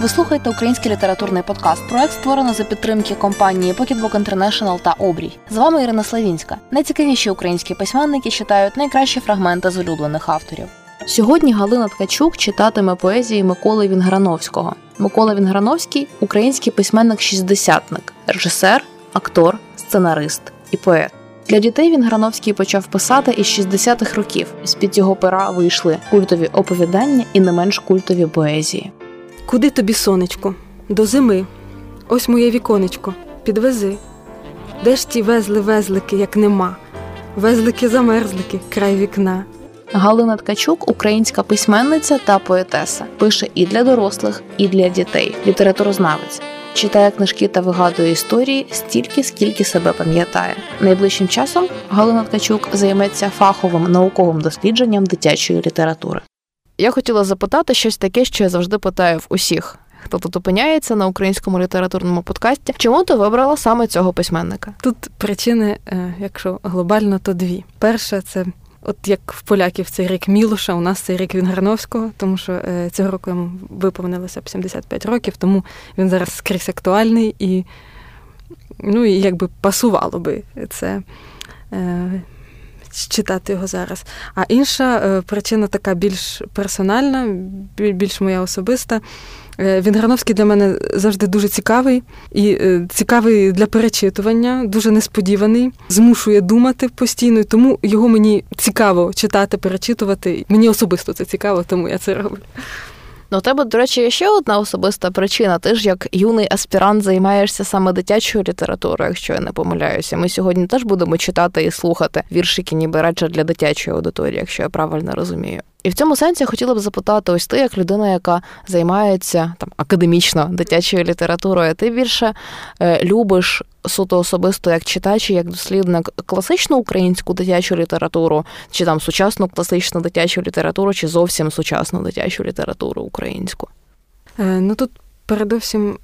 Ви слухаєте український літературний подкаст. Проект створено за підтримки компанії Pocketbook International та Обрій. З вами Ірина Славінська. Найцікавіші українські письменники читають найкращі фрагменти з улюблених авторів. Сьогодні Галина Ткачук читатиме поезії Миколи Вінграновського. Микола Вінграновський український письменник-шістдесятник, режисер, актор, сценарист і поет. Для дітей Вінграновський почав писати із 60-х років. З під його пера вийшли культові оповідання і не менш культові поезії. Куди тобі, сонечко? До зими. Ось моє віконечко. Підвези. Де ж ті везли-везлики, як нема? Везлики-замерзлики, край вікна. Галина Ткачук українська письменниця та поетеса. Пише і для дорослих, і для дітей. Літературознавець. Читає книжки та вигадує історії стільки, скільки себе пам'ятає. Найближчим часом Галина Ткачук займеться фаховим науковим дослідженням дитячої літератури. Я хотіла запитати щось таке, що я завжди питаю в усіх. Хто тут опиняється на українському літературному подкасті? Чому ти вибрала саме цього письменника? Тут причини, е, якщо глобально, то дві. Перша це От як в поляків цей рік Мілуша, у нас цей рік Вінграновського, тому що е, цього року йому виповнилося б 75 років, тому він зараз скрізь актуальний і ну, і якби пасувало би це е, читати його зараз. А інша е, причина така більш персональна, більш моя особиста. Е, Вінграновський для мене завжди дуже цікавий і е, цікавий для перечитування, дуже несподіваний, змушує думати постійно, тому його мені цікаво читати, перечитувати. Мені особисто це цікаво, тому я це роблю. Ну, тебе, до речі, є ще одна особиста причина. Ти ж як юний аспірант займаєшся саме дитячою літературою, якщо я не помиляюся. Ми сьогодні теж будемо читати і слухати віршики, ніби радше для дитячої аудиторії, якщо я правильно розумію. І в цьому сенсі я хотіла б запитати, ось ти, як людина, яка займається там академічно дитячою літературою, ти більше е, любиш суто особисто як читач, як дослідник класичну українську дитячу літературу, чи там сучасну класичну дитячу літературу, чи зовсім сучасну дитячу літературу українську? Е, ну тут передовсім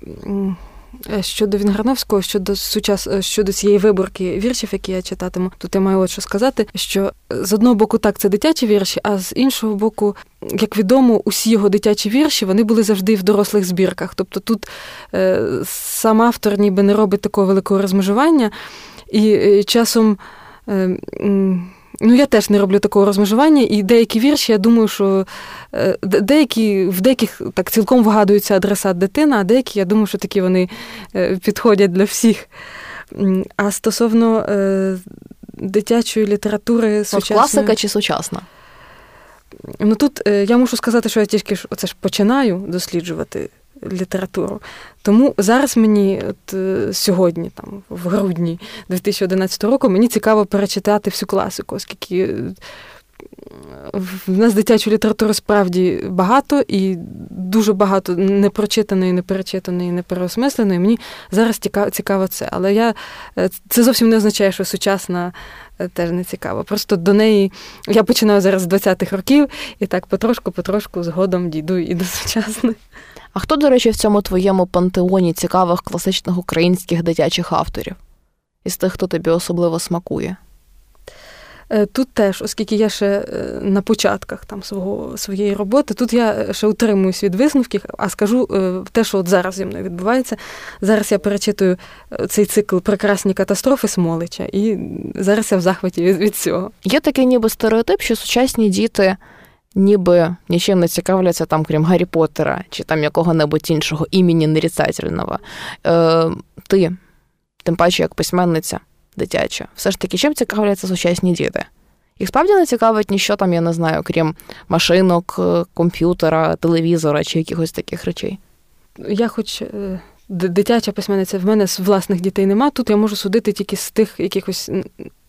щодо Вінграновського, щодо сучас е, щодо цієї виборки віршів, які я читатиму, тут я маю от що сказати, що з одного боку так це дитячі вірші, а з іншого боку, як відомо, усі його дитячі вірші вони були завжди в дорослих збірках. Тобто тут е, сам автор ніби не робить такого великого розмежування, і е, часом. Е, Ну, я теж не роблю такого розмежування, і деякі вірші, я думаю, що е, деякі в деяких так цілком вгадується адресат дитина, а деякі, я думаю, що такі вони е, підходять для всіх. А стосовно е, дитячої літератури сучасної... класика чи сучасна? Ну тут я мушу сказати, що я тільки оце ж починаю досліджувати літературу. Тому зараз мені, от е, сьогодні, там, в грудні 2011 року, мені цікаво перечитати всю класику, оскільки. Е, в нас дитячої літератури справді багато і дуже багато непрочитаної, неперечитаної, непереосмисленої. Мені зараз цікаво це. Але я е, це зовсім не означає, що сучасна теж не цікаво. Просто до неї я починаю зараз з 20-х років і так потрошку-потрошку згодом дійду і до сучасної. А хто, до речі, в цьому твоєму пантеоні цікавих класичних українських дитячих авторів? Із тих, хто тобі особливо смакує? Е, тут теж, оскільки я ще е, на початках там свого своєї роботи, тут я ще утримуюсь від висновків, а скажу е, те, що от зараз зі мною відбувається. Зараз я перечитую цей цикл прекрасні катастрофи Смолича, і зараз я в захваті від цього. Є такий ніби стереотип, що сучасні діти ніби нічим не цікавляться там, крім Гаррі Поттера чи там якого-небудь іншого імені нарицательного. Е, Ти, тим паче, як письменниця дитяча, все ж таки, чим цікавляться сучасні діти? Їх справді не цікавить ніщо там, я не знаю, крім машинок, е, комп'ютера, телевізора чи якихось таких речей. Я хоч е, дитяча письменниця, в мене з власних дітей нема. Тут я можу судити тільки з тих якихось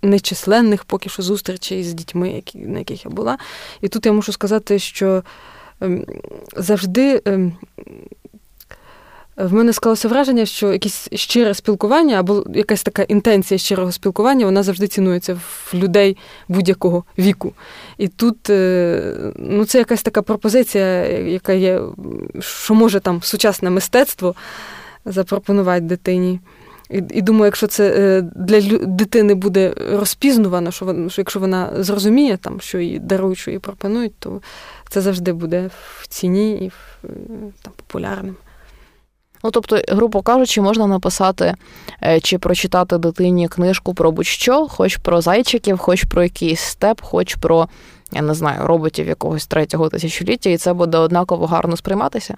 нечисленних поки що зустрічей з дітьми, які, на яких я була. І тут я мушу сказати, що ем, завжди. Ем, в мене склалося враження, що якесь щире спілкування або якась така інтенція щирого спілкування, вона завжди цінується в людей будь-якого віку. І тут е, ну, це якась така пропозиція, яка є, що може там сучасне мистецтво запропонувати дитині. І і думаю, якщо це е, для дитини буде розпізнувано, що вона, що якщо вона зрозуміє, там, що їй дарують, що їй пропонують, то це завжди буде в ціні і в, е, там, популярним. Ну, тобто, грубо кажучи, можна написати е, чи прочитати дитині книжку про будь-що, хоч про зайчиків, хоч про якийсь степ, хоч про, я не знаю, роботів якогось третього тисячоліття, і це буде однаково гарно сприйматися.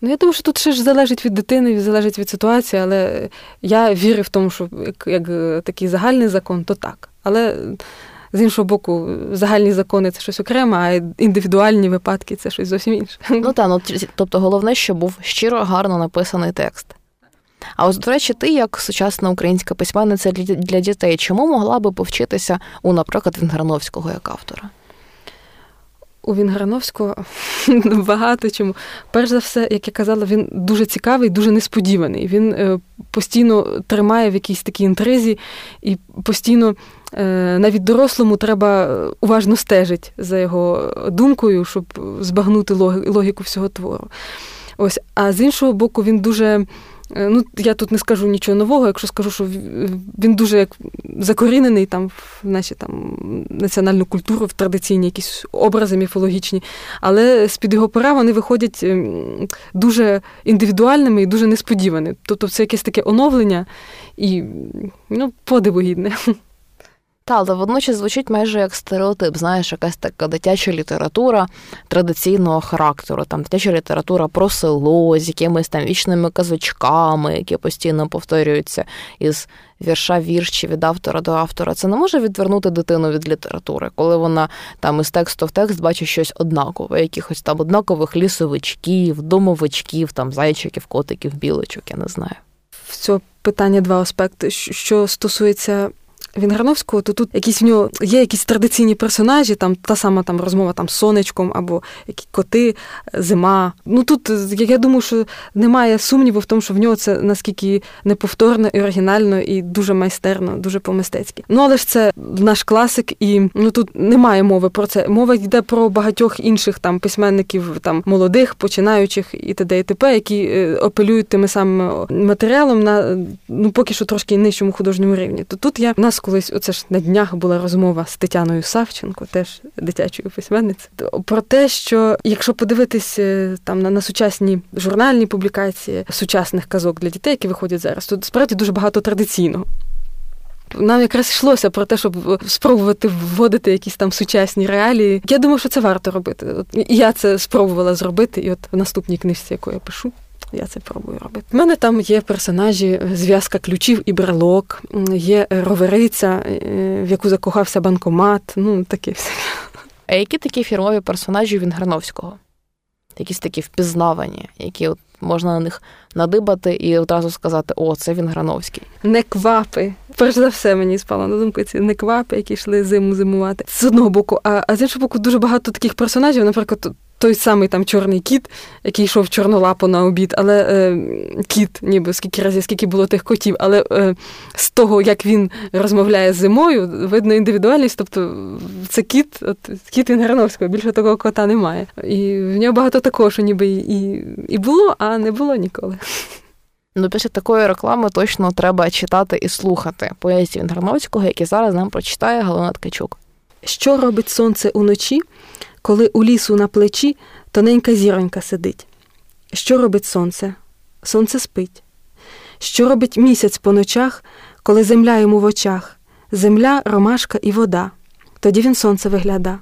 Ну, я думаю, що тут ще ж залежить від дитини, залежить від ситуації, але я вірю в тому, що як, як такий загальний закон, то так. Але з іншого боку, загальні закони це щось окреме, а індивідуальні випадки це щось зовсім інше. Ну так, ну тобто головне, щоб був щиро гарно написаний текст. А ось, до речі, ти, як сучасна українська письменниця для дітей, чому могла би повчитися у, наприклад, Вінграновського як автора? У Вінграновського багато чому. Перш за все, як я казала, він дуже цікавий, дуже несподіваний. Він е, постійно тримає в якійсь такій інтризі, і постійно е, навіть дорослому треба уважно стежити за його думкою, щоб збагнути логіку всього твору. Ось, А з іншого боку, він дуже Е, ну, я тут не скажу нічого нового, якщо скажу, що він дуже як закорінений там в наші там національну культуру, в традиційні якісь образи міфологічні, але з-під його пора вони виходять ем, дуже індивідуальними і дуже несподіваними. Тобто це якесь таке оновлення і ну, подивогідне. Та, але водночас звучить майже як стереотип, знаєш, якась така дитяча література традиційного характеру, там дитяча література про село з якимись там вічними казочками, які постійно повторюються із вірша вірш чи від автора до автора. Це не може відвернути дитину від літератури, коли вона там із тексту в текст бачить щось однакове, якихось там однакових лісовичків, домовичків, там зайчиків, котиків, білочок, я не знаю. В цього питання два аспекти. Що стосується Вінграновського, то тут якісь в нього є якісь традиційні персонажі, там та сама там розмова там з сонечком або які коти, зима. Ну тут я думаю, що немає сумніву в тому, що в нього це наскільки неповторно і оригінально, і дуже майстерно, дуже по-мистецьки. Ну але ж це наш класик, і ну тут немає мови про це. Мова йде про багатьох інших там письменників, там молодих, починаючих і т.д. і т.п., які е, апелюють тими самим матеріалом на ну поки що трошки нижчому художньому рівні. То тут я нас колись, оце ж на днях була розмова з Тетяною Савченко, теж дитячою письменницею, про те, що якщо подивитись е, там на, на сучасні журнальні публікації сучасних казок для дітей, які виходять зараз, то справді дуже багато традиційного. Нам якраз йшлося про те, щоб спробувати вводити якісь там сучасні реалії. Я думаю, що це варто робити. І я це спробувала зробити, і от в наступній книжці, яку я пишу. Я це пробую робити. У мене там є персонажі, е, зв'язка ключів і брелок, є ровериця, е, в яку закохався банкомат. Ну, таке все. А які такі фірмові персонажі Вінграновського? Якісь такі впізнавані, які от можна на них надибати і одразу сказати: о, це Вінграновський. Неквапи. Перш за все, мені спало на думку ці неквапи, які йшли зиму зимувати. З одного боку, а, а з іншого боку, дуже багато таких персонажів, наприклад, той самий там чорний кіт, який йшов чорнолапо на обід, але е, кіт, ніби скільки разів, скільки було тих котів, але е, з того, як він розмовляє з зимою, видно індивідуальність. Тобто це кіт, от кіт Інграновського, більше такого кота немає. І в нього багато такого, що ніби і, і було, а не було ніколи. Ну, після такої реклами точно треба читати і слухати поезію Інграновського, який зараз нам прочитає Галина Ткачук. Що робить сонце уночі? Коли у лісу на плечі тоненька зіронька сидить. Що робить сонце? Сонце спить. Що робить місяць по ночах, коли земля йому в очах, земля, ромашка і вода. Тоді він сонце вигляда.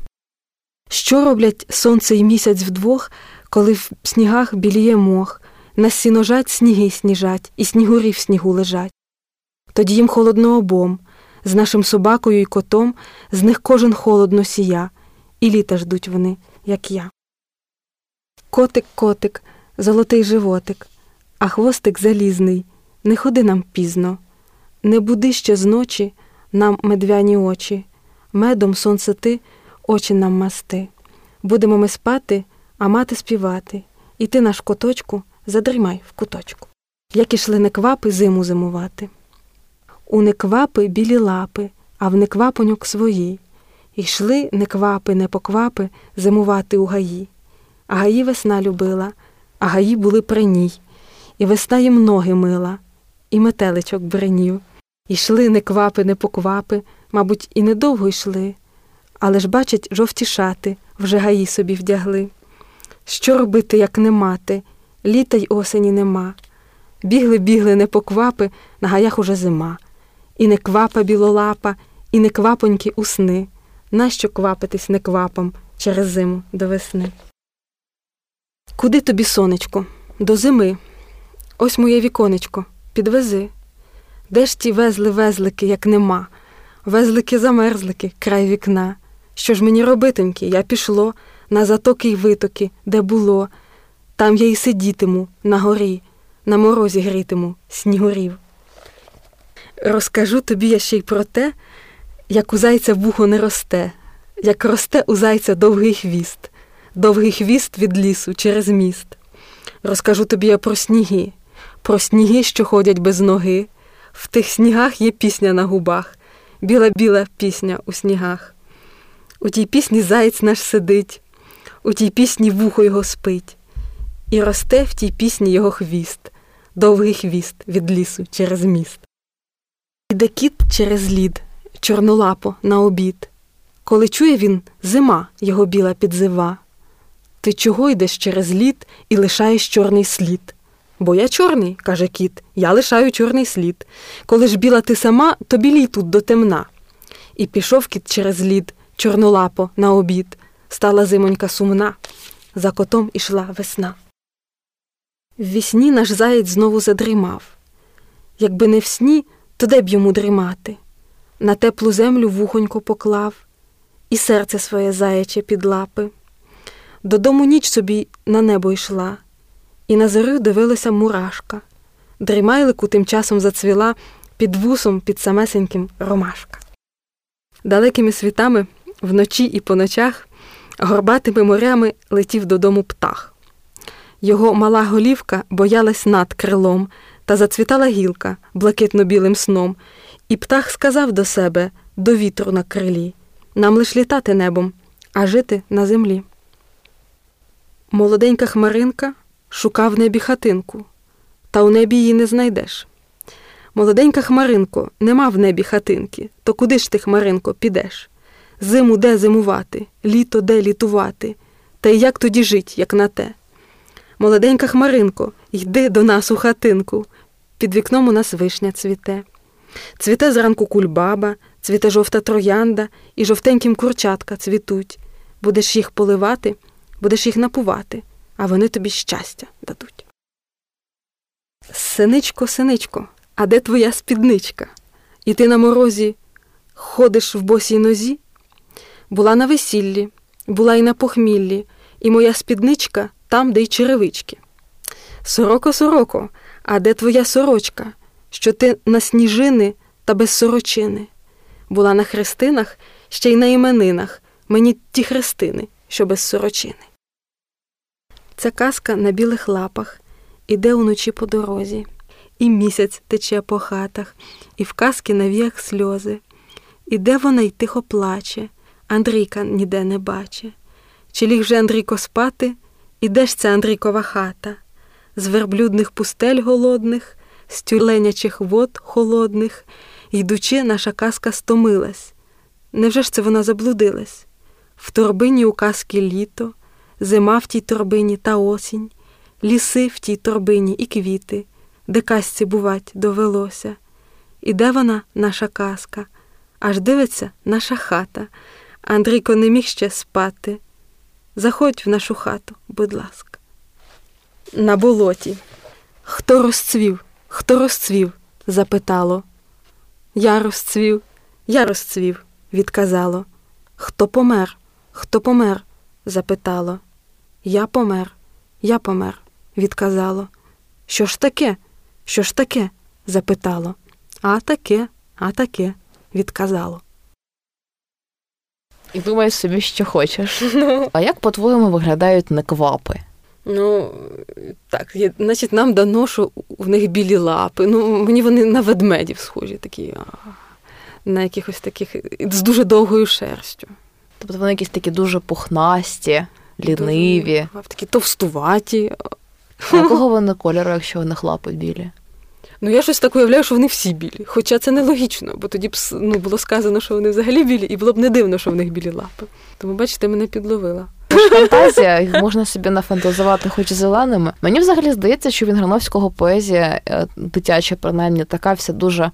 Що роблять сонце і місяць вдвох, коли в снігах біліє мох, на сіножать сніги сніжать, і снігурі в снігу лежать. Тоді їм холодно обом, з нашим собакою і котом, з них кожен холодно сія, і літа ждуть вони, як я. Котик, котик, золотий животик, а хвостик залізний, не ходи нам пізно, не буди ще зночі нам медвяні очі, медом сонце ти, очі нам масти. Будемо ми спати, а мати співати, і ти наш коточку задрімай в куточку. Як ішли неквапи зиму зимувати. У неквапи білі лапи, а в неквапоньок свої. Йшли не квапи, не поквапи зимувати у гаї. А гаї весна любила, а гаї були при ній, і весна їм ноги мила, і метеличок бренів. Ішли не квапи, не поквапи, мабуть, і недовго йшли, але ж, бачать, жовті шати вже гаї собі вдягли. Що робити, як не мати, літа й осені нема. Бігли, бігли, не поквапи, на гаях уже зима. І не квапа білолапа, і не квапоньки усни. Нащо квапитись не квапом через зиму до весни? Куди тобі, сонечко? До зими. Ось моє віконечко, підвези. Де ж ті везли везлики, як нема? Везлики замерзлики, край вікна. Що ж мені робитоньки? Я пішло на затоки й витоки, де було. Там я й сидітиму на горі, на морозі грітиму снігурів. Розкажу тобі я ще й про те, як у зайця вухо не росте, як росте у зайця довгий хвіст, довгий хвіст від лісу через міст. Розкажу тобі я про сніги, про сніги, що ходять без ноги. В тих снігах є пісня на губах, біла-біла пісня у снігах. У тій пісні заєць наш сидить, у тій пісні вухо його спить, і росте в тій пісні його хвіст, довгий хвіст від лісу через міст. Іде кіт через лід, чорнолапо на обід. Коли чує він, зима його біла підзива. Ти чого йдеш через лід і лишаєш чорний слід? Бо я чорний, каже кіт, я лишаю чорний слід. Коли ж біла ти сама, то білій тут до темна. І пішов кіт через лід, чорнолапо на обід. Стала зимонька сумна. За котом ішла весна. Ввісні наш заєць знову задрімав. Якби не в сні, то де б йому дрімати? На теплу землю вухонько поклав, і серце своє заяче під лапи. Додому ніч собі на небо йшла, і на зорю дивилася мурашка. Дрімайлику тим часом зацвіла під вусом, під самесеньким ромашка. Далекими світами вночі і по ночах горбатими морями летів додому птах. Його мала голівка боялась над крилом, та зацвітала гілка блакитно-білим сном, і птах сказав до себе до вітру на крилі нам лиш літати небом, а жити на землі. Молоденька хмаринка шукав в небі хатинку, та у небі її не знайдеш. Молоденька хмаринко, нема в небі хатинки, то куди ж ти, хмаринко, підеш? Зиму де зимувати, літо де літувати, та й як тоді жить, як на те? Молоденька хмаринко, йди до нас у хатинку. Під вікном у нас вишня цвіте. Цвіте зранку кульбаба, цвіте жовта троянда і жовтеньким курчатка цвітуть. Будеш їх поливати, будеш їх напувати, а вони тобі щастя дадуть. Синичко, синичко, а де твоя спідничка? І ти на морозі ходиш в босій нозі? Була на весіллі, була й на похміллі, і моя спідничка там, де й черевички. Сороко, сороко, а де твоя сорочка, що ти на сніжини та без сорочини? Була на хрестинах, ще й на іменинах, мені ті хрестини, що без сорочини. Ця казка на білих лапах іде уночі по дорозі, і місяць тече по хатах, і в казки на віях сльози. Іде вона й тихо плаче, Андрійка ніде не баче. Чи ліг вже Андрійко спати? Іде ж ця Андрійкова хата, з верблюдних пустель голодних, з тюленячих вод холодних, йдучи, наша казка стомилась. Невже ж це вона заблудилась? В торбині у казки літо, зима в тій торбині та осінь, ліси в тій торбині і квіти, де казці, бувать, довелося. І де вона, наша казка, аж дивиться наша хата. Андрійко не міг ще спати. Заходь в нашу хату, будь ласка. На болоті. Хто розцвів? Хто розцвів? запитало. Я розцвів, я розцвів, відказало. Хто помер? Хто помер? запитало. Я помер, я помер, відказало. Що ж таке? Що ж таке? запитало. А таке, а таке, відказало. І думаєш собі, що хочеш. Ну. А як, по-твоєму, виглядають неквапи? Ну, так, є, значить, нам дано, що в них білі лапи. Ну, мені вони на ведмедів схожі, такі, на якихось таких з дуже довгою шерстю. Тобто вони якісь такі дуже пухнасті, ліниві. Дуже, такі товстуваті. А якого вони кольору, якщо вони лапи білі? Ну, я щось так уявляю, що вони всі білі. Хоча це нелогічно, бо тоді б ну, було сказано, що вони взагалі білі, і було б не дивно, що в них білі лапи. Тому, бачите, мене підловила. Фантазія, їх можна собі нафантазувати хоч зеленими. Мені взагалі здається, що Вінграновського поезія е, дитяча, принаймні, така вся дуже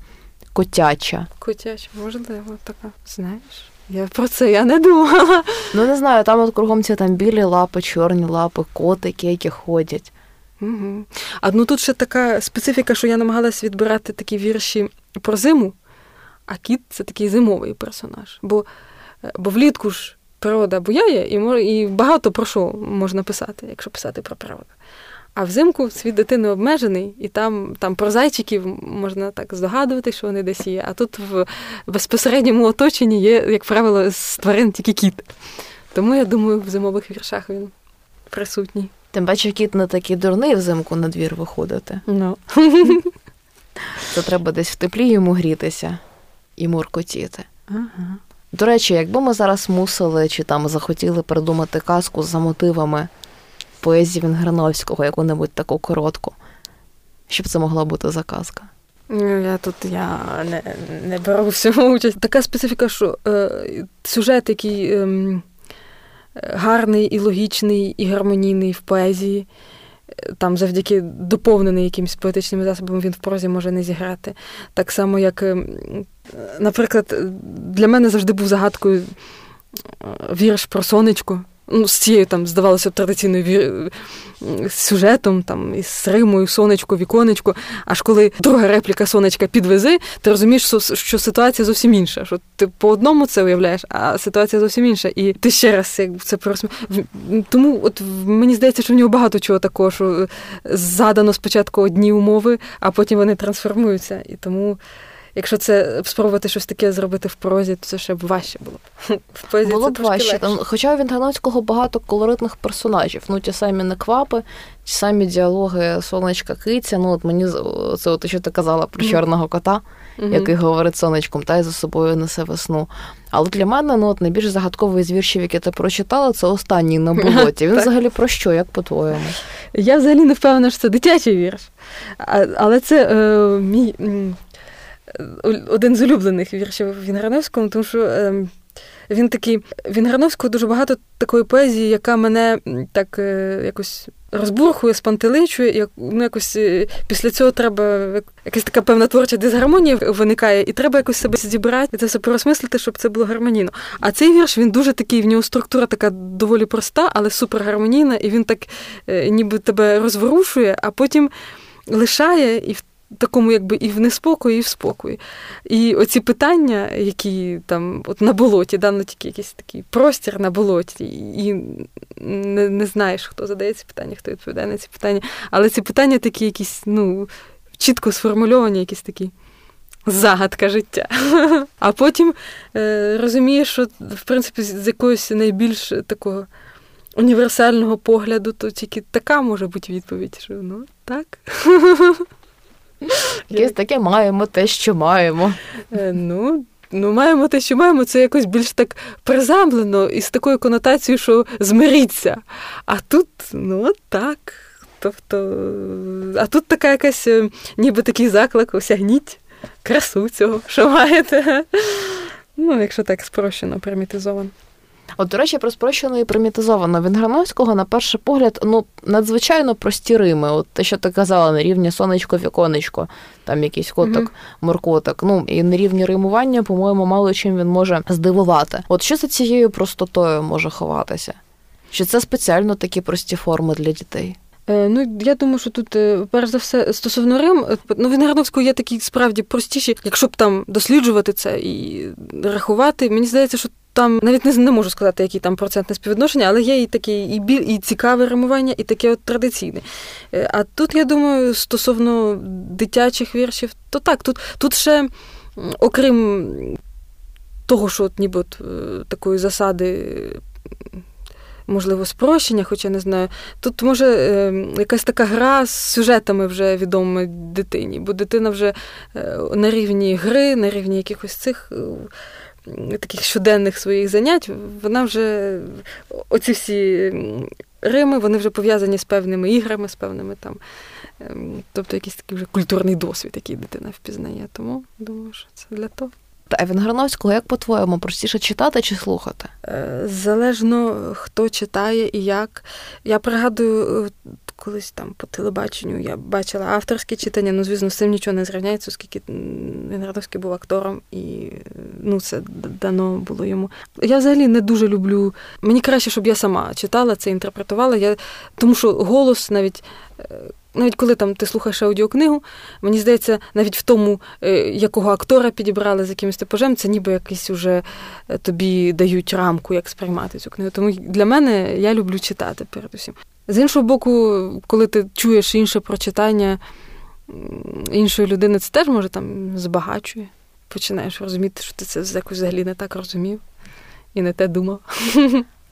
котяча. Котяча, можливо, така. Знаєш? Я про це я не думала. Ну не знаю, там от кругом ці там білі лапи, чорні лапи, котики, які ходять. Угу. А ну тут ще така специфіка, що я намагалась відбирати такі вірші про зиму, а кіт це такий зимовий персонаж. Бо е, бо влітку ж природа буяє, і і багато про що можна писати, якщо писати про природу. А взимку світ дитини обмежений, і там там про зайчиків можна так здогадувати, що вони десь є. А тут в безпосередньому оточенні є, як правило, з тварин тільки кіт. Тому я думаю, в зимових віршах він присутній. Тим паче кіт не такий дурний взимку на двір виходити. No. Це треба десь в теплі йому грітися і муркотіти. Ага. До речі, якби ми зараз мусили чи там захотіли придумати казку за мотивами поезії Вінграновського, яку-небудь таку коротку, щоб це могла бути за казка? Ну, я тут я не не беру всьому участь. Така специфіка, що е, сюжет, який е, гарний і логічний, і гармонійний в поезії, там завдяки доповнений якимось поетичними засобами він в прозі може не зіграти. Так само, як, ем, наприклад, для мене завжди був загадкою е, вірш про сонечко ну, з цією там, здавалося традиційною сюжетом, там, із Римою, сонечко, віконечко. Аж коли друга репліка сонечка підвези, ти розумієш, що, ситуація зовсім інша. Що ти по одному це уявляєш, а ситуація зовсім інша. І ти ще раз як це порозумі... Тому от мені здається, що в нього багато чого такого, що задано спочатку одні умови, а потім вони трансформуються. І тому. Якщо це спробувати щось таке зробити в прозі, то це ще б важче було. В поезії було б важче. Там, хоча у Вінтановського багато колоритних персонажів. Ну, ті самі неквапи, ті самі діалоги сонечка киця. Ну, от мені це от що ти казала про чорного кота, mm-hmm. який говорить сонечком, та й за собою несе весну. Але для мене ну, от найбільш загадковий з віршів, які ти прочитала, це останній на болоті. Він взагалі про що, як по-твоєму? Я взагалі не впевнена, що це дитячий вірш. Але це е, мій один з улюблених віршів Вінграновського, тому що е, він такий. Вінграновського дуже багато такої поезії, яка мене так е, якось розбурхує, спантеличує. Як, ну, якось е, Після цього треба якась така певна творча дисгармонія виникає, і треба якось себе зібрати і це все порозмислити, щоб це було гармонійно. А цей вірш він дуже такий, в нього структура така доволі проста, але супергармонійна, і він так е, ніби тебе розворушує, а потім лишає і в такому, якби і в неспокої, і в спокої. І оці питання, які там от на болоті, да, ну, тільки якийсь такий простір на болоті, і не не знаєш, хто задає ці питання, хто відповідає на ці питання. Але ці питання такі якісь, ну, чітко сформульовані, якісь такі. Загадка життя. А потім е, розумієш, що в принципі з якогось найбільш такого універсального погляду, то тільки така може бути відповідь, що ну так. Якесь таке маємо те, що маємо. Е, ну, Ну, маємо те, що маємо, це якось більш так приземлено і з такою конотацією, що змиріться. А тут, ну, так. Тобто, а тут така якась, е, ніби такий заклик, осягніть красу цього, що маєте. Ну, якщо так спрощено, примітизовано. От, до речі, про спрощено і примітизовано Вінграновського, на перший погляд, ну, надзвичайно прості рими. От те, що ти казала, на рівні сонечко, віконечко, там якийсь коток, mm-hmm. моркоток. Ну, і на рівні римування, по-моєму, мало чим він може здивувати. От що за цією простотою може ховатися? Чи це спеціально такі прості форми для дітей? Е, ну, я думаю, що тут, е, перш за все, стосовно Рим, е, ну, Віноградовського є такі справді простіші, якщо б там досліджувати це і рахувати. Мені здається, що там навіть не не можу сказати, які там процентне співвідношення, але є і таке і біль, і цікаве римування, і таке от традиційне. Е, а тут, я думаю, стосовно дитячих віршів, то так, тут тут ще, окрім того, що от ніби от, е, такої засади. Можливо, спрощення, хоча не знаю. Тут може е, якась така гра з сюжетами вже відомими дитині, бо дитина вже на рівні гри, на рівні якихось цих таких щоденних своїх занять, вона вже оці всі Рими, вони вже пов'язані з певними іграми, з певними там. Ем, тобто якийсь такий вже культурний досвід, який дитина впізнає. Тому думаю, що це для того. А Вінграновського, як по-твоєму, простіше читати чи слухати? Е, залежно хто читає і як. Я пригадую, е, колись там по телебаченню я бачила авторське читання, ну, звісно, з цим нічого не зрівняється, оскільки Вінградовський був актором, і ну, це дано було йому. Я взагалі не дуже люблю. Мені краще, щоб я сама читала це, інтерпретувала. Я... Тому що голос навіть. Навіть коли там ти слухаєш аудіокнигу, мені здається, навіть в тому, е, якого актора підібрали з якимось типажем, це ніби якийсь уже е, тобі дають рамку, як сприймати цю книгу. Тому для мене я люблю читати передусім. З іншого боку, коли ти чуєш інше прочитання іншої людини, це теж може там збагачує. Починаєш розуміти, що ти це якось взагалі не так розумів і не те думав.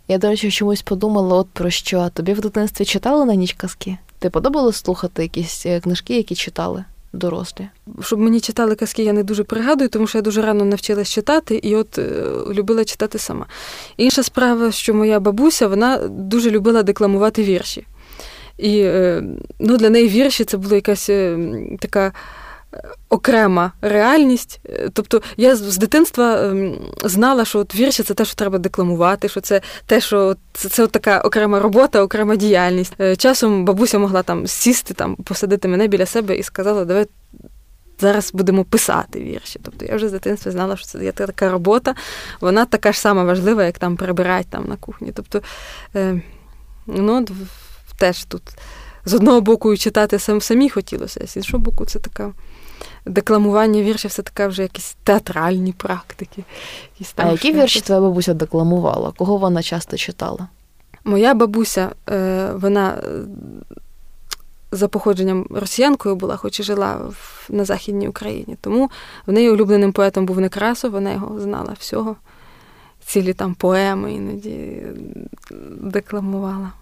Я, до речі, чомусь подумала, от про що тобі в дитинстві читали на ніч казки? Ти подобалось слухати якісь е, книжки, які читали дорослі? Щоб мені читали казки, я не дуже пригадую, тому що я дуже рано навчилась читати і от е, любила читати сама. Інша справа, що моя бабуся вона дуже любила декламувати вірші. І е, ну, для неї вірші це була якась така окрема реальність. Е, тобто я з дитинства ем, знала, що от вірші це те, що треба декламувати, що це те, що це, це от така окрема робота, окрема діяльність. Е, часом бабуся могла там сісти, там, посадити мене біля себе і сказала, давай. Зараз будемо писати вірші. Тобто я вже з дитинства знала, що це є така робота, вона така ж сама важлива, як там прибирати там на кухні. Тобто, е, ну, теж тут з одного боку читати сам самі хотілося, з іншого боку, це така декламування віршів це така вже якісь театральні практики. Якісь там а які вірші твоя бабуся декламувала? Кого вона часто читала? Моя бабуся, е, вона е, за походженням росіянкою була, хоч і жила на Західній Україні. Тому в неї улюбленим поетом був Некрасов, вона його знала всього. Цілі там поеми іноді декламувала.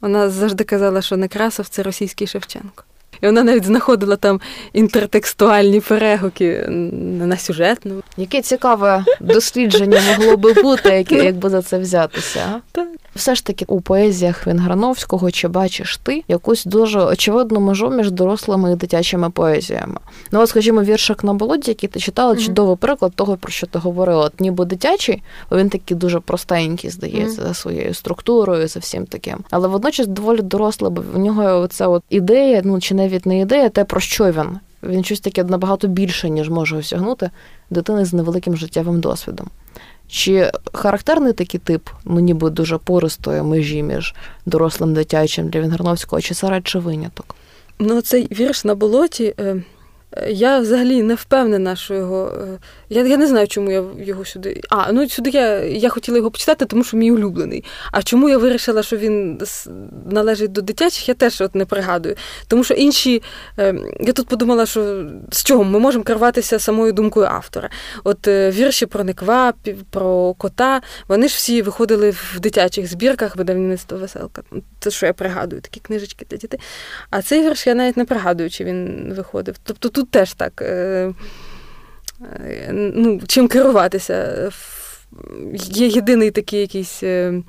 Вона завжди казала, що Некрасов це російський Шевченко. І вона навіть знаходила там інтертекстуальні перегуки на сюжетну. Яке цікаве дослідження могло би бути, якби за це взятися? Так все ж таки у поезіях Вінграновського чи бачиш ти якусь дуже очевидну межу між дорослими і дитячими поезіями? Ну, от, скажімо, віршик на болоті, який ти читала, mm-hmm. чудовий приклад того, про що ти говорила. От ніби дитячий, бо він такий дуже простенький, здається, mm-hmm. за своєю структурою, за всім таким. Але водночас доволі дорослий, бо в нього ця от ідея, ну чи навіть не ідея, те про що він. Він щось таке набагато більше, ніж може осягнути дитини з невеликим життєвим досвідом. Чи характерний такий тип, ну ніби дуже пористої межі між дорослим дитячим для Вінгерновського, чи це радше виняток? Ну, цей вірш на болоті. Е, я взагалі не впевнена, що його. Е, я я не знаю, чому я його сюди. А, ну сюди я я хотіла його почитати, тому що мій улюблений. А чому я вирішила, що він належить до дитячих, я теж от не пригадую. Тому що інші. Е, я тут подумала, що з чого ми можемо керуватися самою думкою автора. От е, вірші про Неква, про кота, вони ж всі виходили в дитячих збірках видавництва веселка. Це що я пригадую, такі книжечки для дітей. А цей вірш я навіть не пригадую, чи він виходив. Тобто тут теж так. Е, е, ну, Чим керуватися? Є єдиний такий якийсь. Е,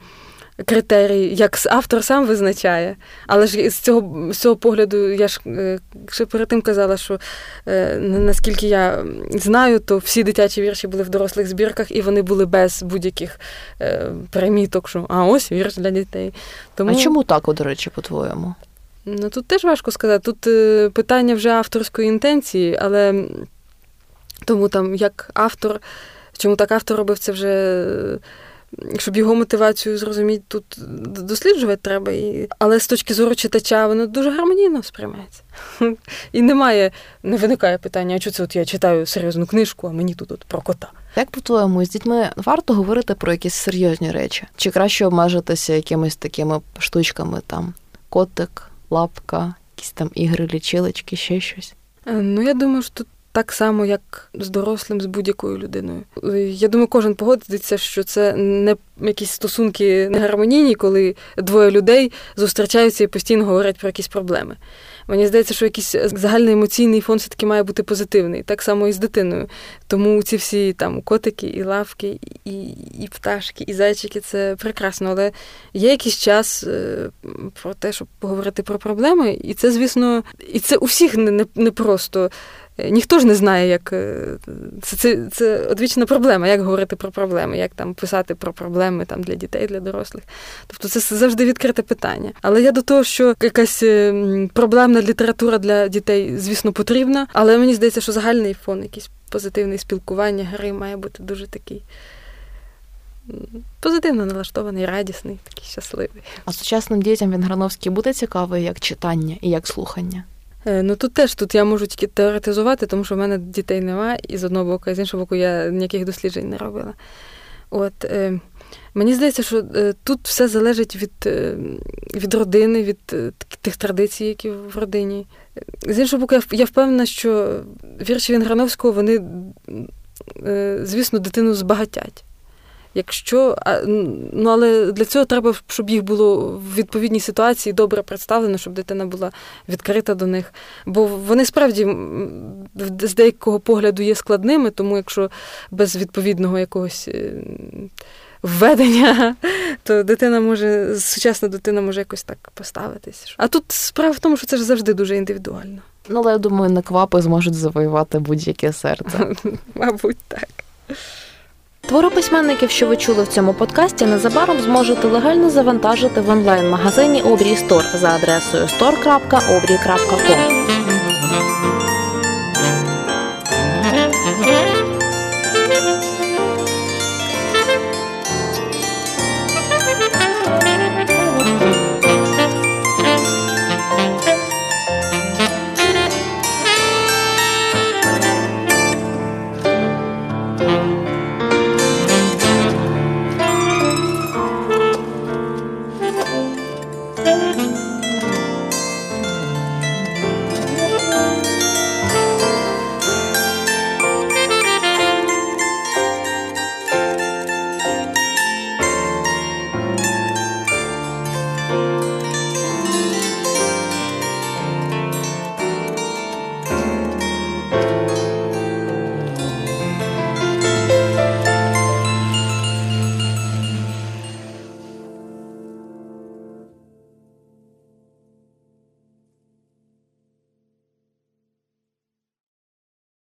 критерій, як автор сам визначає. Але ж з цього з цього погляду, я ж ще перед тим казала, що наскільки я знаю, то всі дитячі вірші були в дорослих збірках, і вони були без будь-яких приміток, що а ось вірш для дітей. Тому... А чому так, до речі, по-твоєму? Ну тут теж важко сказати. Тут е, питання вже авторської інтенції, але тому там як автор, чому так автор робив це вже. Щоб його мотивацію зрозуміти, тут досліджувати треба. І... Але з точки зору читача, воно дуже гармонійно сприймається. І немає, не виникає питання, а чого це от я читаю серйозну книжку, а мені тут от про кота. Як по-твоєму, з дітьми варто говорити про якісь серйозні речі? Чи краще обмежитися якимись такими штучками, там котик, лапка, якісь там ігри, лічилочки, ще щось. Е, ну, я думаю, що тут так само, як з дорослим, з будь-якою людиною. Я думаю, кожен погодиться, що це не якісь стосунки негармонійні, коли двоє людей зустрічаються і постійно говорять про якісь проблеми. Мені здається, що якийсь загальний емоційний фон все-таки має бути позитивний, так само і з дитиною. Тому ці всі там котики, і лавки, і і пташки, і зайчики це прекрасно. Але є якийсь час е, про те, щоб поговорити про проблеми, і це, звісно, і це у всіх не, не, не просто. Ніхто ж не знає, як е, це це, це одвічна проблема, як говорити про проблеми, як там писати про проблеми там для дітей, для дорослих. Тобто це завжди відкрите питання. Але я до того, що якась е, проблемна література для дітей, звісно, потрібна, але мені здається, що загальний фон, якийсь позитивний спілкування, гри має бути дуже такий. Позитивно налаштований, радісний, такий щасливий. А сучасним дітям він Грановський буде цікавий як читання і як слухання. Е, ну тут теж тут я можу тільки теоретизувати, тому що в мене дітей немає, і з одного боку, і з іншого боку, я ніяких досліджень не робила. От, е, Мені здається, що е, тут все залежить від від родини, від тих традицій, які в родині. З іншого боку, я, впевнена, що вірші Вінграновського, вони, звісно, дитину збагатять. Якщо, ну але для цього треба, щоб їх було в відповідній ситуації добре представлено, щоб дитина була відкрита до них. Бо вони справді з деякого погляду є складними, тому якщо без відповідного якогось е, введення, то дитина може, сучасна дитина може якось так поставитись. А тут справа в тому, що це ж завжди дуже індивідуально. Ну, але я думаю, не квапи зможуть завоювати будь-яке серце. Мабуть, так. Твори письменників, що ви чули в цьому подкасті, незабаром зможете легально завантажити в онлайн-магазині Обрій Стор за адресою store.obrій.com.